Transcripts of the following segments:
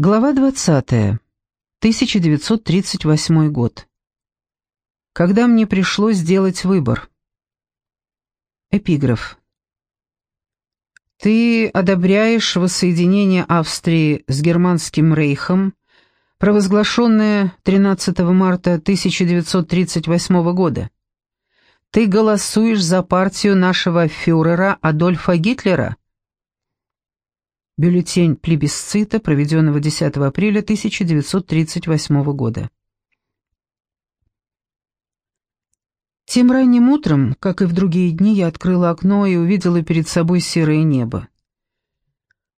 Глава 20. 1938 год. Когда мне пришлось сделать выбор. Эпиграф. Ты одобряешь воссоединение Австрии с Германским рейхом, провозглашенное 13 марта 1938 года. Ты голосуешь за партию нашего фюрера Адольфа Гитлера – Бюллетень плебисцита, проведенного 10 апреля 1938 года. Тем ранним утром, как и в другие дни, я открыла окно и увидела перед собой серое небо.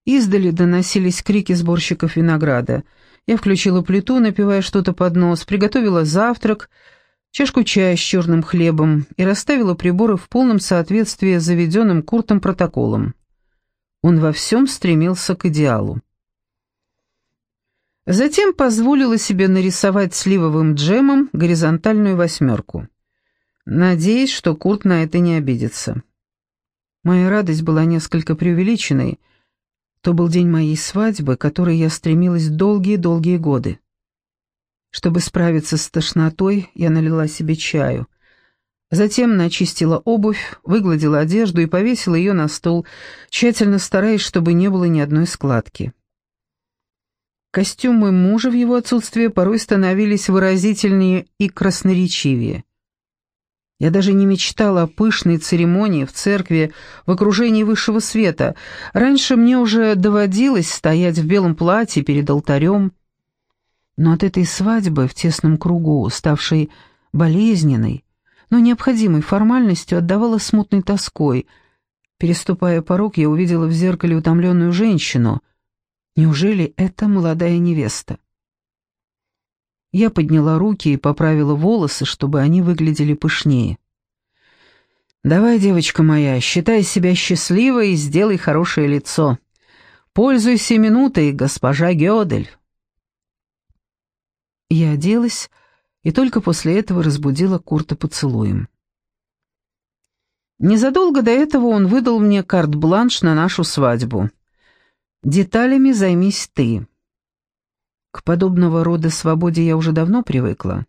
Издали доносились крики сборщиков винограда. Я включила плиту, напивая что-то под нос, приготовила завтрак, чашку чая с черным хлебом и расставила приборы в полном соответствии с заведенным Куртом протоколом. Он во всем стремился к идеалу. Затем позволила себе нарисовать сливовым джемом горизонтальную восьмерку. Надеясь, что Курт на это не обидится. Моя радость была несколько преувеличенной. То был день моей свадьбы, к которой я стремилась долгие-долгие годы. Чтобы справиться с тошнотой, я налила себе чаю — Затем начистила обувь, выгладила одежду и повесила ее на стол, тщательно стараясь, чтобы не было ни одной складки. Костюмы мужа в его отсутствие порой становились выразительнее и красноречивее. Я даже не мечтала о пышной церемонии в церкви в окружении высшего света. Раньше мне уже доводилось стоять в белом платье перед алтарем. Но от этой свадьбы в тесном кругу, ставшей болезненной, но необходимой формальностью отдавала смутной тоской. Переступая порог, я увидела в зеркале утомленную женщину. Неужели это молодая невеста? Я подняла руки и поправила волосы, чтобы они выглядели пышнее. «Давай, девочка моя, считай себя счастливой и сделай хорошее лицо. Пользуйся минутой, госпожа Гёдель». Я оделась и только после этого разбудила Курта поцелуем. Незадолго до этого он выдал мне карт-бланш на нашу свадьбу. «Деталями займись ты». К подобного рода свободе я уже давно привыкла.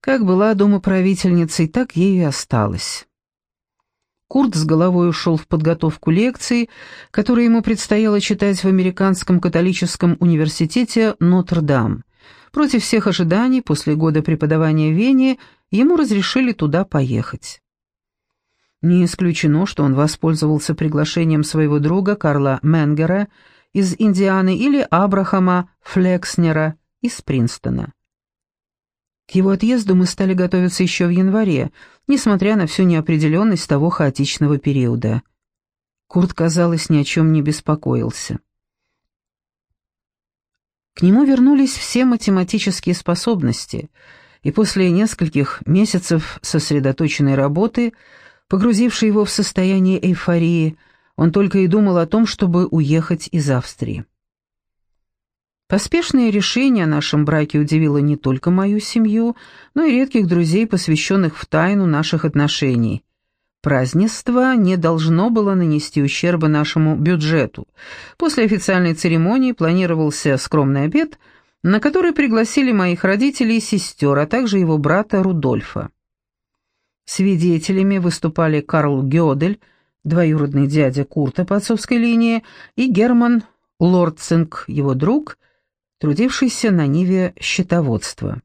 Как была домоправительницей, так ею и осталась. Курт с головой ушел в подготовку лекций, которые ему предстояло читать в Американском католическом университете Нотр-Дам. Против всех ожиданий, после года преподавания в Вене, ему разрешили туда поехать. Не исключено, что он воспользовался приглашением своего друга Карла Менгера из Индианы или Абрахама Флекснера из Принстона. К его отъезду мы стали готовиться еще в январе, несмотря на всю неопределенность того хаотичного периода. Курт, казалось, ни о чем не беспокоился. К нему вернулись все математические способности, и после нескольких месяцев сосредоточенной работы, погрузившей его в состояние эйфории, он только и думал о том, чтобы уехать из Австрии. Поспешное решение о нашем браке удивило не только мою семью, но и редких друзей, посвященных в тайну наших отношений. Празднество не должно было нанести ущерба нашему бюджету. После официальной церемонии планировался скромный обед, на который пригласили моих родителей и сестер, а также его брата Рудольфа. Свидетелями выступали Карл Гёдель, двоюродный дядя Курта по отцовской линии, и Герман Лордцинг, его друг, трудившийся на Ниве счетоводства.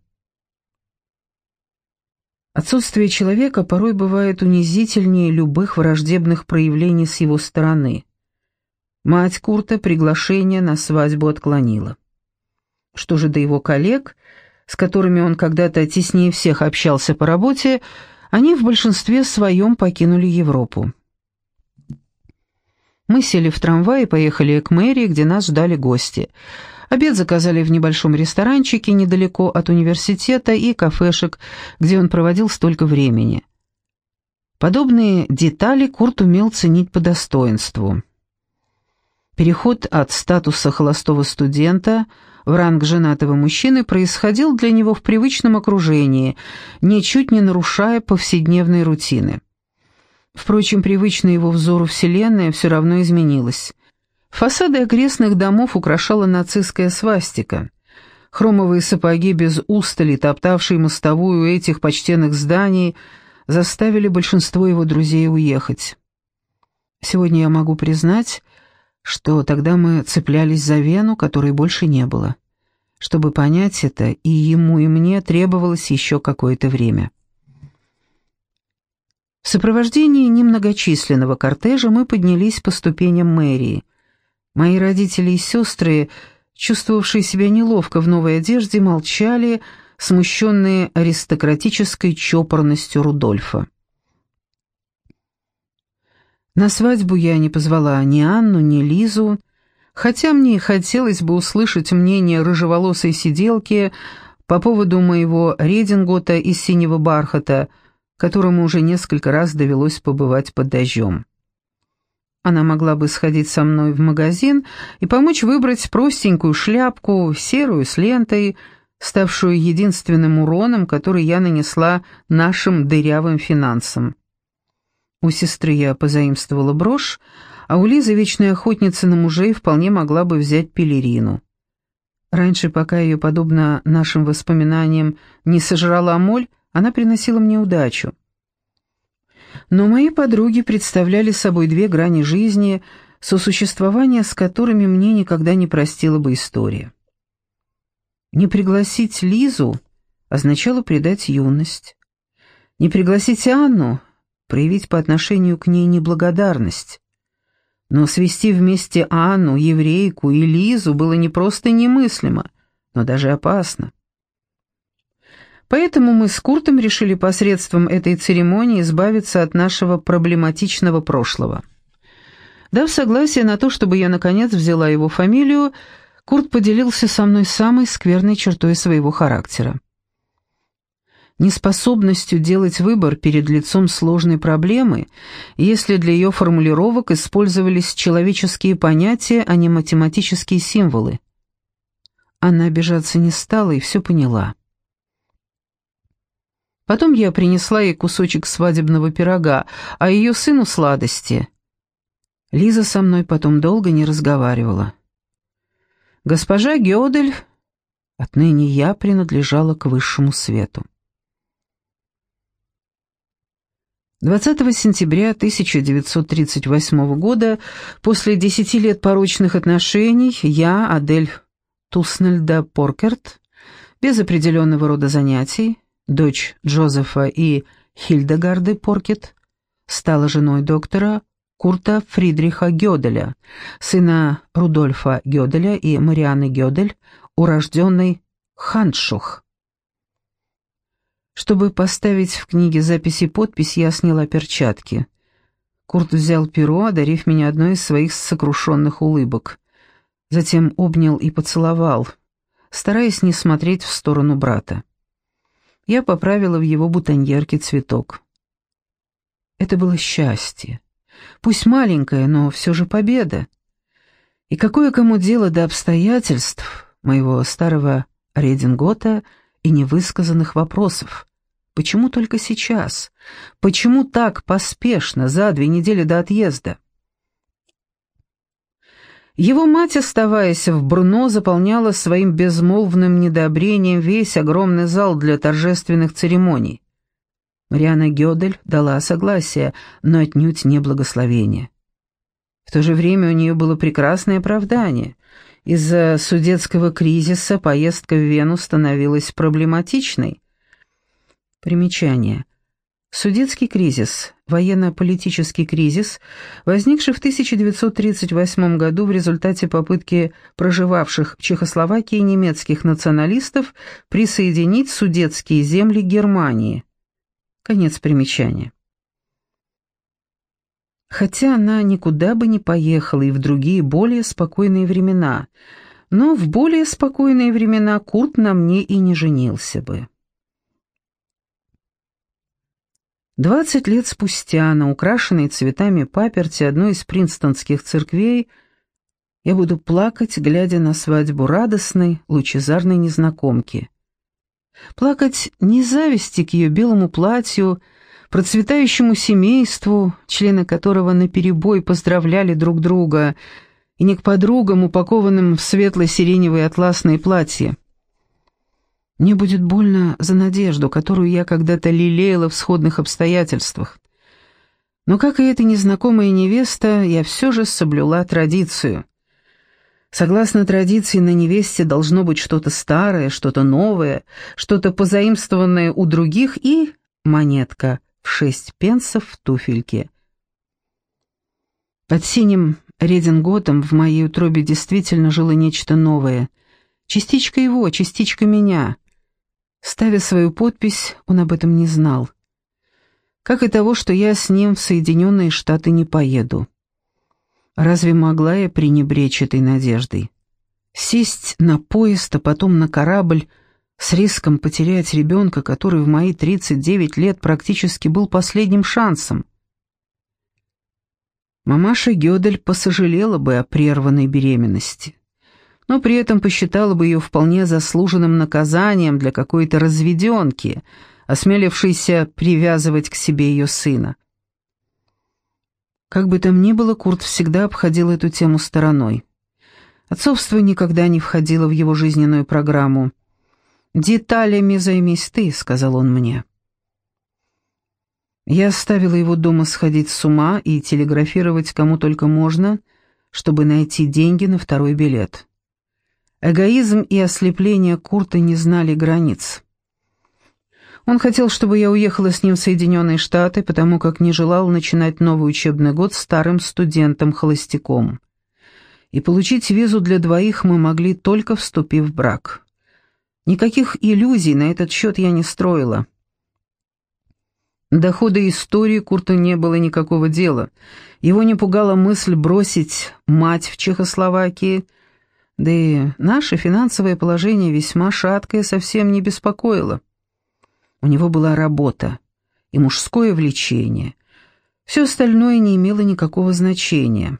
Отсутствие человека порой бывает унизительнее любых враждебных проявлений с его стороны. Мать Курта приглашение на свадьбу отклонила. Что же до его коллег, с которыми он когда-то теснее всех общался по работе, они в большинстве своем покинули Европу. Мы сели в трамвай и поехали к мэрии, где нас ждали гости – Обед заказали в небольшом ресторанчике недалеко от университета и кафешек, где он проводил столько времени. Подобные детали Курт умел ценить по достоинству. Переход от статуса холостого студента в ранг женатого мужчины происходил для него в привычном окружении, ничуть не нарушая повседневной рутины. Впрочем, привычная его взору Вселенная все равно изменилась. Фасады окрестных домов украшала нацистская свастика. Хромовые сапоги без устали, топтавшие мостовую этих почтенных зданий, заставили большинство его друзей уехать. Сегодня я могу признать, что тогда мы цеплялись за вену, которой больше не было. Чтобы понять это, и ему, и мне требовалось еще какое-то время. В сопровождении немногочисленного кортежа мы поднялись по ступеням мэрии. Мои родители и сестры, чувствовавшие себя неловко в новой одежде, молчали, смущенные аристократической чопорностью Рудольфа. На свадьбу я не позвала ни Анну, ни Лизу, хотя мне хотелось бы услышать мнение рыжеволосой сиделки по поводу моего редингота из синего бархата, которому уже несколько раз довелось побывать под дождем. Она могла бы сходить со мной в магазин и помочь выбрать простенькую шляпку, серую с лентой, ставшую единственным уроном, который я нанесла нашим дырявым финансам. У сестры я позаимствовала брошь, а у Лизы, вечной охотницы на мужей, вполне могла бы взять пелерину. Раньше, пока ее, подобно нашим воспоминаниям, не сожрала моль, она приносила мне удачу. Но мои подруги представляли собой две грани жизни, сосуществования с которыми мне никогда не простила бы история. Не пригласить Лизу означало предать юность. Не пригласить Анну — проявить по отношению к ней неблагодарность. Но свести вместе Анну, еврейку и Лизу было не просто немыслимо, но даже опасно. Поэтому мы с Куртом решили посредством этой церемонии избавиться от нашего проблематичного прошлого. Дав согласие на то, чтобы я наконец взяла его фамилию, Курт поделился со мной самой скверной чертой своего характера. Неспособностью делать выбор перед лицом сложной проблемы, если для ее формулировок использовались человеческие понятия, а не математические символы. Она обижаться не стала и все поняла. Потом я принесла ей кусочек свадебного пирога, а ее сыну сладости. Лиза со мной потом долго не разговаривала. Госпожа Гёдель, отныне я принадлежала к высшему свету. 20 сентября 1938 года, после десяти лет порочных отношений, я, Адель Туснельда Поркерт, без определенного рода занятий, дочь Джозефа и Хильдегарды Поркет, стала женой доктора Курта Фридриха Гёделя, сына Рудольфа Гёделя и Марианы Гёдель, урожденной Ханшух. Чтобы поставить в книге записи подпись, я сняла перчатки. Курт взял перо, одарив меня одной из своих сокрушенных улыбок. Затем обнял и поцеловал, стараясь не смотреть в сторону брата я поправила в его бутоньерке цветок. Это было счастье. Пусть маленькое, но все же победа. И какое кому дело до обстоятельств моего старого редингота и невысказанных вопросов? Почему только сейчас? Почему так поспешно, за две недели до отъезда? Его мать, оставаясь в Бруно, заполняла своим безмолвным недообрением весь огромный зал для торжественных церемоний. Мариана Гёдель дала согласие, но отнюдь не благословение. В то же время у нее было прекрасное оправдание. Из-за судетского кризиса поездка в Вену становилась проблематичной. Примечание. Судетский кризис, военно-политический кризис, возникший в 1938 году в результате попытки проживавших в Чехословакии немецких националистов присоединить судетские земли Германии. Конец примечания. Хотя она никуда бы не поехала и в другие более спокойные времена, но в более спокойные времена Курт на мне и не женился бы. Двадцать лет спустя на украшенной цветами паперти одной из принстонских церквей я буду плакать, глядя на свадьбу радостной, лучезарной незнакомки. Плакать не зависти к ее белому платью, процветающему семейству, члены которого наперебой поздравляли друг друга, и не к подругам, упакованным в светло-сиреневые атласные платья. Мне будет больно за надежду, которую я когда-то лелеяла в сходных обстоятельствах. Но, как и эта незнакомая невеста, я все же соблюла традицию. Согласно традиции, на невесте должно быть что-то старое, что-то новое, что-то позаимствованное у других и монетка в шесть пенсов в туфельке. Под синим рединготом в моей утробе действительно жило нечто новое. Частичка его, частичка меня. Ставя свою подпись, он об этом не знал. Как и того, что я с ним в Соединенные Штаты не поеду. Разве могла я пренебречь этой надеждой? Сесть на поезд, а потом на корабль с риском потерять ребенка, который в мои 39 лет практически был последним шансом. Мамаша Гёдель посожалела бы о прерванной беременности но при этом посчитала бы ее вполне заслуженным наказанием для какой-то разведенки, осмелившейся привязывать к себе ее сына. Как бы там ни было, Курт всегда обходил эту тему стороной. Отцовство никогда не входило в его жизненную программу. «Деталями займись ты», — сказал он мне. Я оставила его дома сходить с ума и телеграфировать кому только можно, чтобы найти деньги на второй билет. Эгоизм и ослепление Курта не знали границ. Он хотел, чтобы я уехала с ним в Соединенные Штаты, потому как не желал начинать новый учебный год старым студентом-холостяком. И получить визу для двоих мы могли, только вступив в брак. Никаких иллюзий на этот счет я не строила. До хода истории Курту не было никакого дела. Его не пугала мысль бросить мать в Чехословакии – да и наше финансовое положение весьма шаткое совсем не беспокоило. У него была работа и мужское влечение. Все остальное не имело никакого значения.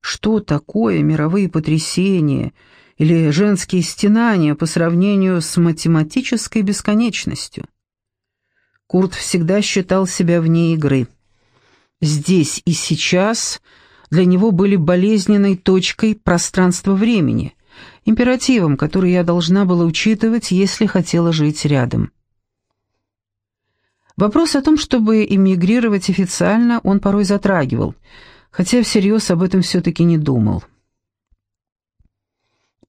Что такое мировые потрясения или женские стенания по сравнению с математической бесконечностью? Курт всегда считал себя вне игры. Здесь и сейчас – для него были болезненной точкой пространства-времени, императивом, который я должна была учитывать, если хотела жить рядом. Вопрос о том, чтобы эмигрировать официально, он порой затрагивал, хотя всерьез об этом все-таки не думал.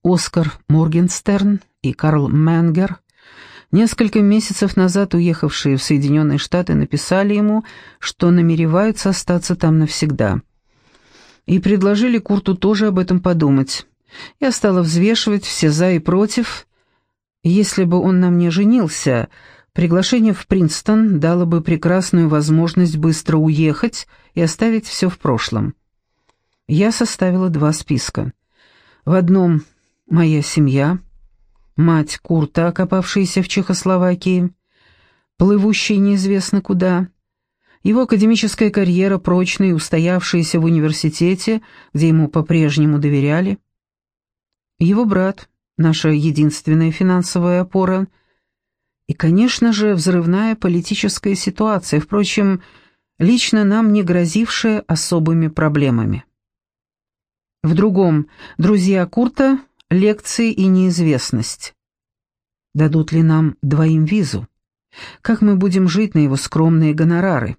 Оскар Моргенстерн и Карл Менгер, несколько месяцев назад уехавшие в Соединенные Штаты, написали ему, что намереваются остаться там навсегда и предложили Курту тоже об этом подумать. Я стала взвешивать все «за» и «против». Если бы он на мне женился, приглашение в Принстон дало бы прекрасную возможность быстро уехать и оставить все в прошлом. Я составила два списка. В одном «Моя семья», мать Курта, окопавшаяся в Чехословакии, плывущая неизвестно куда, его академическая карьера, прочная и устоявшаяся в университете, где ему по-прежнему доверяли. Его брат, наша единственная финансовая опора. И, конечно же, взрывная политическая ситуация, впрочем, лично нам не грозившая особыми проблемами. В другом «Друзья Курта», лекции и неизвестность. Дадут ли нам двоим визу? Как мы будем жить на его скромные гонорары?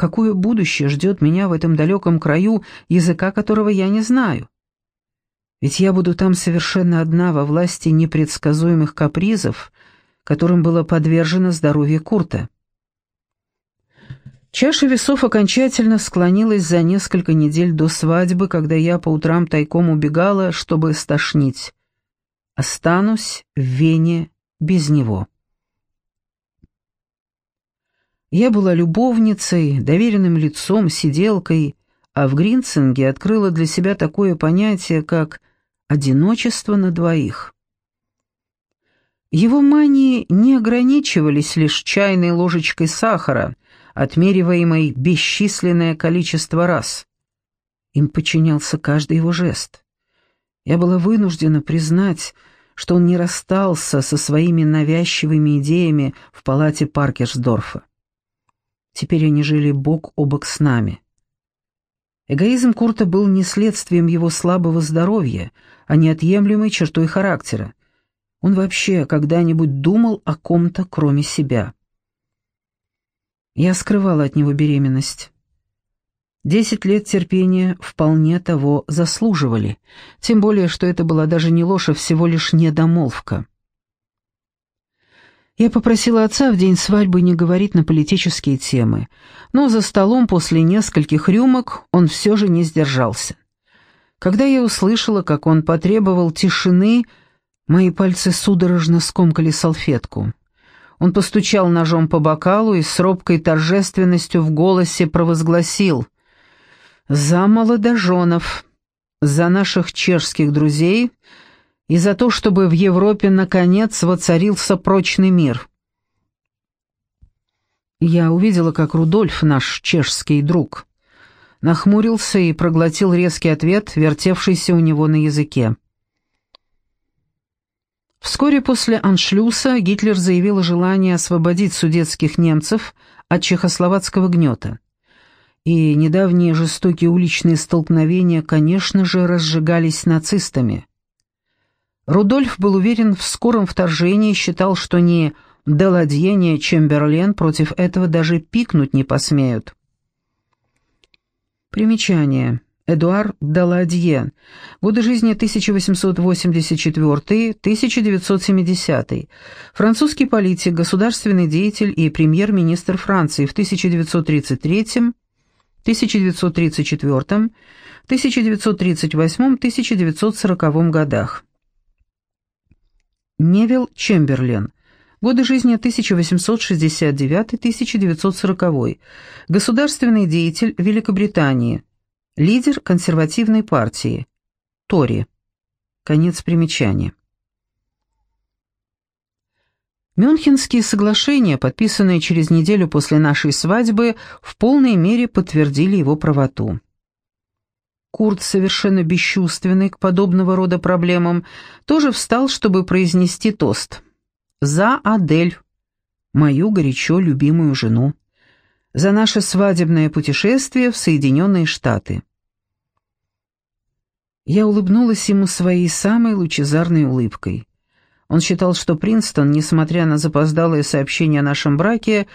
Какое будущее ждет меня в этом далеком краю, языка которого я не знаю? Ведь я буду там совершенно одна во власти непредсказуемых капризов, которым было подвержено здоровье Курта. Чаша весов окончательно склонилась за несколько недель до свадьбы, когда я по утрам тайком убегала, чтобы стошнить. Останусь в Вене без него. Я была любовницей, доверенным лицом, сиделкой, а в Гринцинге открыла для себя такое понятие, как «одиночество на двоих». Его мании не ограничивались лишь чайной ложечкой сахара, отмериваемой бесчисленное количество раз. Им подчинялся каждый его жест. Я была вынуждена признать, что он не расстался со своими навязчивыми идеями в палате Паркерсдорфа. Теперь они жили бок о бок с нами. Эгоизм Курта был не следствием его слабого здоровья, а неотъемлемой чертой характера. Он вообще когда-нибудь думал о ком-то, кроме себя. Я скрывала от него беременность. Десять лет терпения вполне того заслуживали, тем более, что это была даже не ложь, а всего лишь недомолвка. Я попросила отца в день свадьбы не говорить на политические темы, но за столом после нескольких рюмок он все же не сдержался. Когда я услышала, как он потребовал тишины, мои пальцы судорожно скомкали салфетку. Он постучал ножом по бокалу и с робкой торжественностью в голосе провозгласил «За молодоженов, за наших чешских друзей», и за то, чтобы в Европе наконец воцарился прочный мир. Я увидела, как Рудольф, наш чешский друг, нахмурился и проглотил резкий ответ, вертевшийся у него на языке. Вскоре после аншлюса Гитлер заявил о желании освободить судетских немцев от чехословацкого гнета. И недавние жестокие уличные столкновения, конечно же, разжигались нацистами. Рудольф был уверен в скором вторжении считал, что ни Деладье, ни Чемберлен против этого даже пикнуть не посмеют. Примечание. Эдуар Даладье. Годы жизни 1884-1970. Французский политик, государственный деятель и премьер-министр Франции в 1933 1934, 1938-1940 годах. Невил Чемберлен. Годы жизни 1869-1940. Государственный деятель Великобритании. Лидер консервативной партии. Тори. Конец примечания. Мюнхенские соглашения, подписанные через неделю после нашей свадьбы, в полной мере подтвердили его правоту. Курт, совершенно бесчувственный к подобного рода проблемам, тоже встал, чтобы произнести тост. «За Адель, мою горячо любимую жену. За наше свадебное путешествие в Соединенные Штаты». Я улыбнулась ему своей самой лучезарной улыбкой. Он считал, что Принстон, несмотря на запоздалое сообщение о нашем браке,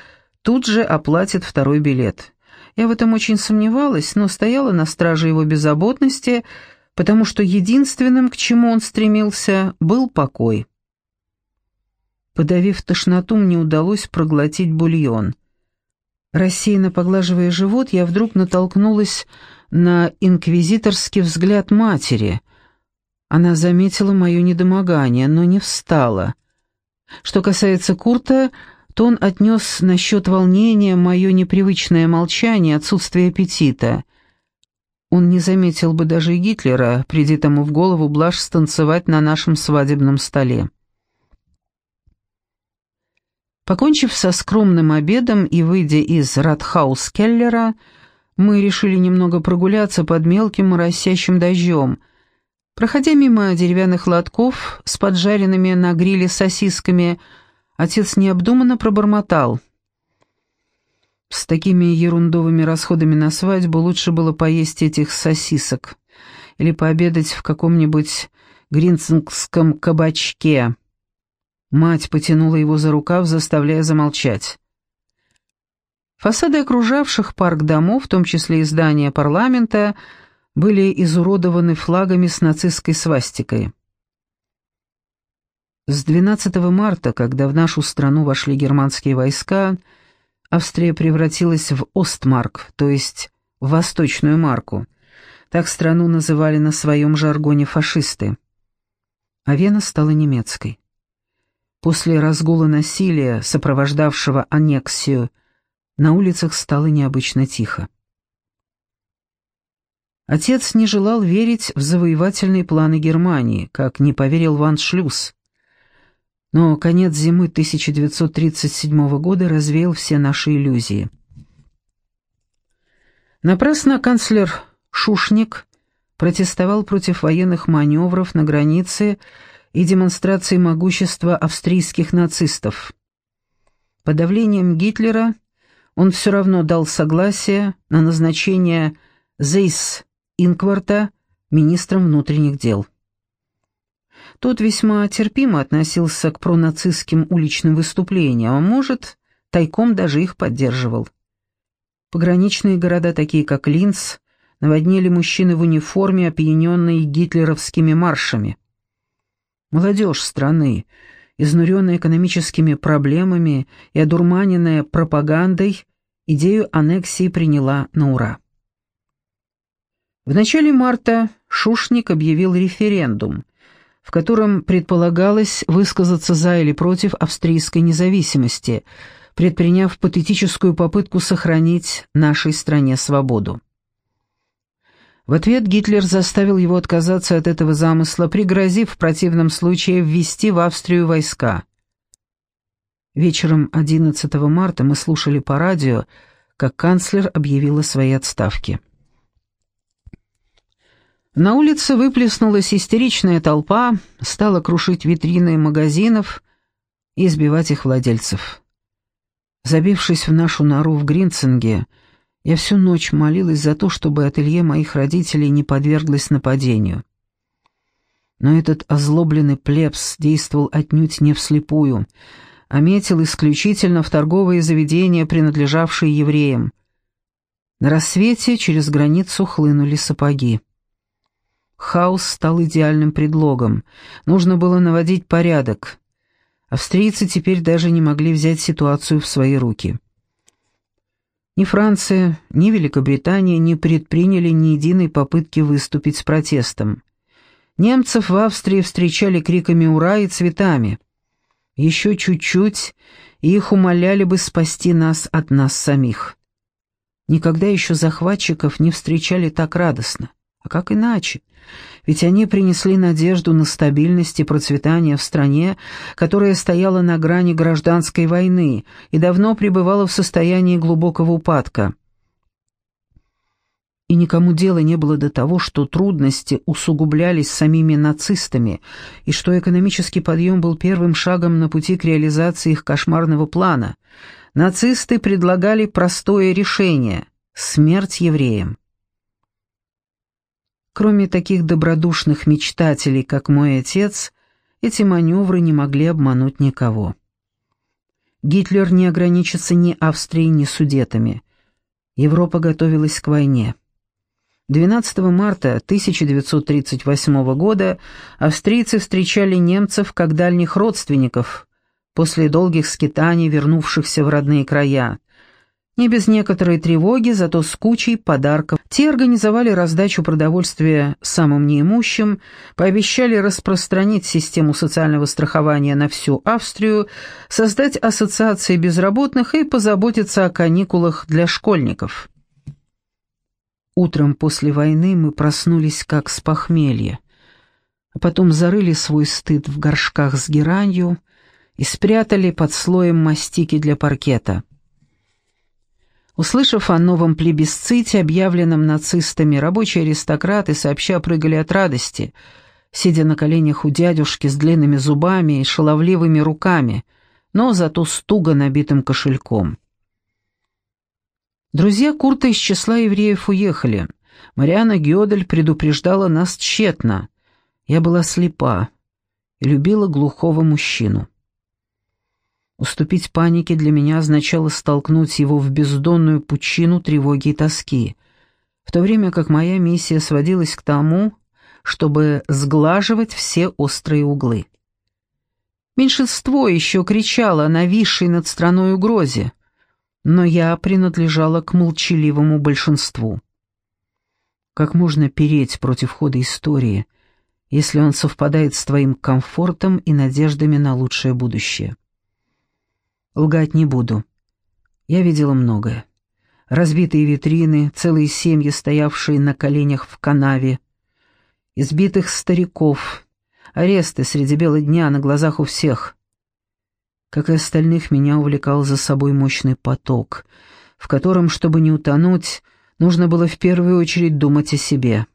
тут же оплатит второй билет. Я в этом очень сомневалась, но стояла на страже его беззаботности, потому что единственным, к чему он стремился, был покой. Подавив тошноту, мне удалось проглотить бульон. Рассеянно поглаживая живот, я вдруг натолкнулась на инквизиторский взгляд матери. Она заметила мое недомогание, но не встала. Что касается Курта, то он отнес насчет волнения мое непривычное молчание, отсутствие аппетита. Он не заметил бы даже и Гитлера, приди тому в голову блажь станцевать на нашем свадебном столе. Покончив со скромным обедом и выйдя из Радхаус-Келлера, мы решили немного прогуляться под мелким моросящим дождем. Проходя мимо деревянных лотков с поджаренными на гриле сосисками, Отец необдуманно пробормотал. С такими ерундовыми расходами на свадьбу лучше было поесть этих сосисок или пообедать в каком-нибудь гринцингском кабачке. Мать потянула его за рукав, заставляя замолчать. Фасады окружавших парк домов, в том числе и здания парламента, были изуродованы флагами с нацистской свастикой. С 12 марта, когда в нашу страну вошли германские войска, Австрия превратилась в Остмарк, то есть в Восточную марку. Так страну называли на своем жаргоне фашисты. А Вена стала немецкой. После разгула насилия, сопровождавшего аннексию, на улицах стало необычно тихо. Отец не желал верить в завоевательные планы Германии, как не поверил Ван Шлюз. Но конец зимы 1937 года развеял все наши иллюзии. Напрасно канцлер Шушник протестовал против военных маневров на границе и демонстрации могущества австрийских нацистов. Под давлением Гитлера он все равно дал согласие на назначение Зейс Инкварта министром внутренних дел. Тот весьма терпимо относился к пронацистским уличным выступлениям, а может, тайком даже их поддерживал. Пограничные города, такие как Линц, наводнили мужчины в униформе, опьяненные гитлеровскими маршами. Молодежь страны, изнуренная экономическими проблемами и одурманенная пропагандой, идею аннексии приняла на ура. В начале марта Шушник объявил референдум, в котором предполагалось высказаться за или против австрийской независимости, предприняв патетическую попытку сохранить нашей стране свободу. В ответ Гитлер заставил его отказаться от этого замысла, пригрозив в противном случае ввести в Австрию войска. Вечером 11 марта мы слушали по радио, как канцлер объявил о своей отставке. На улице выплеснулась истеричная толпа, стала крушить витрины магазинов и избивать их владельцев. Забившись в нашу нору в Гринцинге, я всю ночь молилась за то, чтобы ателье моих родителей не подверглось нападению. Но этот озлобленный плебс действовал отнюдь не вслепую, а метил исключительно в торговые заведения, принадлежавшие евреям. На рассвете через границу хлынули сапоги. Хаос стал идеальным предлогом. Нужно было наводить порядок. Австрийцы теперь даже не могли взять ситуацию в свои руки. Ни Франция, ни Великобритания не предприняли ни единой попытки выступить с протестом. Немцев в Австрии встречали криками «Ура!» и цветами. Еще чуть-чуть, и их умоляли бы спасти нас от нас самих. Никогда еще захватчиков не встречали так радостно. А как иначе? Ведь они принесли надежду на стабильность и процветание в стране, которая стояла на грани гражданской войны и давно пребывала в состоянии глубокого упадка. И никому дела не было до того, что трудности усугублялись самими нацистами, и что экономический подъем был первым шагом на пути к реализации их кошмарного плана. Нацисты предлагали простое решение – смерть евреям. Кроме таких добродушных мечтателей, как мой отец, эти маневры не могли обмануть никого. Гитлер не ограничится ни Австрией, ни Судетами. Европа готовилась к войне. 12 марта 1938 года австрийцы встречали немцев как дальних родственников, после долгих скитаний, вернувшихся в родные края. Не без некоторой тревоги, зато с кучей подарков. Те организовали раздачу продовольствия самым неимущим, пообещали распространить систему социального страхования на всю Австрию, создать ассоциации безработных и позаботиться о каникулах для школьников. Утром после войны мы проснулись как с похмелья, а потом зарыли свой стыд в горшках с геранью и спрятали под слоем мастики для паркета. Услышав о новом плебисците, объявленном нацистами, рабочие аристократы сообща прыгали от радости, сидя на коленях у дядюшки с длинными зубами и шаловливыми руками, но зато с туго набитым кошельком. Друзья Курта из числа евреев уехали. Мариана Гёдель предупреждала нас тщетно. Я была слепа и любила глухого мужчину. Уступить панике для меня означало столкнуть его в бездонную пучину тревоги и тоски, в то время как моя миссия сводилась к тому, чтобы сглаживать все острые углы. Меньшинство еще кричало о нависшей над страной угрозе, но я принадлежала к молчаливому большинству. Как можно переть против хода истории, если он совпадает с твоим комфортом и надеждами на лучшее будущее? Лгать не буду. Я видела многое. Разбитые витрины, целые семьи, стоявшие на коленях в канаве, избитых стариков, аресты среди бела дня на глазах у всех. Как и остальных, меня увлекал за собой мощный поток, в котором, чтобы не утонуть, нужно было в первую очередь думать о себе.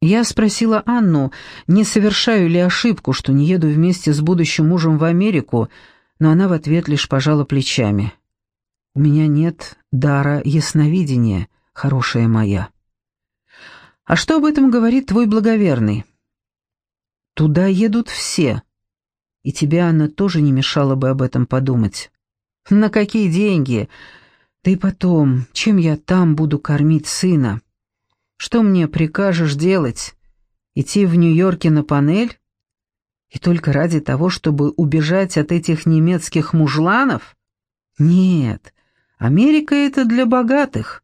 Я спросила Анну, не совершаю ли ошибку, что не еду вместе с будущим мужем в Америку, но она в ответ лишь пожала плечами. «У меня нет дара ясновидения», хорошая моя. А что об этом говорит твой благоверный? Туда едут все, и тебе, Анна, тоже не мешало бы об этом подумать. На какие деньги? Да и потом, чем я там буду кормить сына? Что мне прикажешь делать? Идти в Нью-Йорке на панель? И только ради того, чтобы убежать от этих немецких мужланов? Нет, Америка — это для богатых.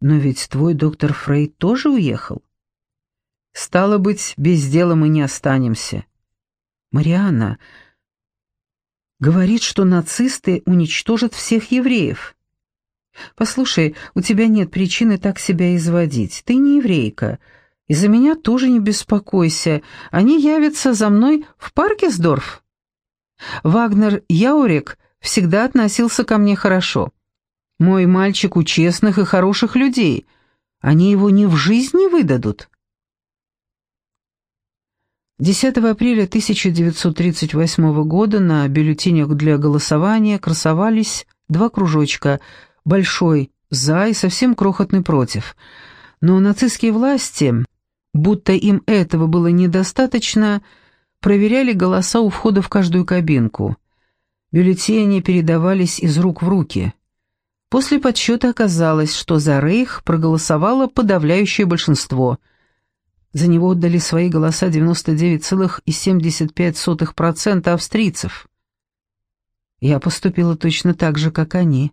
Но ведь твой доктор Фрейд тоже уехал. Стало быть, без дела мы не останемся. Марианна говорит, что нацисты уничтожат всех евреев. Послушай, у тебя нет причины так себя изводить. Ты не еврейка. И за меня тоже не беспокойся. Они явятся за мной в Паркесдорф. Вагнер Яурик всегда относился ко мне хорошо. Мой мальчик у честных и хороших людей. Они его ни в жизнь не выдадут. 10 апреля 1938 года на бюллетенях для голосования красовались два кружочка «Большой за» и совсем крохотный «против». Но нацистские власти, будто им этого было недостаточно, проверяли голоса у входа в каждую кабинку. Бюллетени передавались из рук в руки. После подсчета оказалось, что за Рейх проголосовало подавляющее большинство – за него отдали свои голоса 99,75% австрийцев. Я поступила точно так же, как они.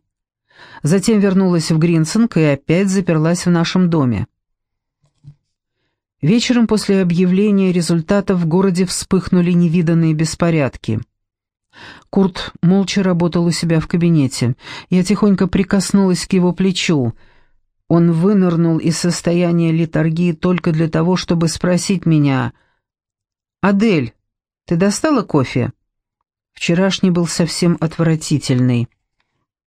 Затем вернулась в Гринсинг и опять заперлась в нашем доме. Вечером после объявления результатов в городе вспыхнули невиданные беспорядки. Курт молча работал у себя в кабинете. Я тихонько прикоснулась к его плечу — он вынырнул из состояния литургии только для того, чтобы спросить меня, «Адель, ты достала кофе?» Вчерашний был совсем отвратительный.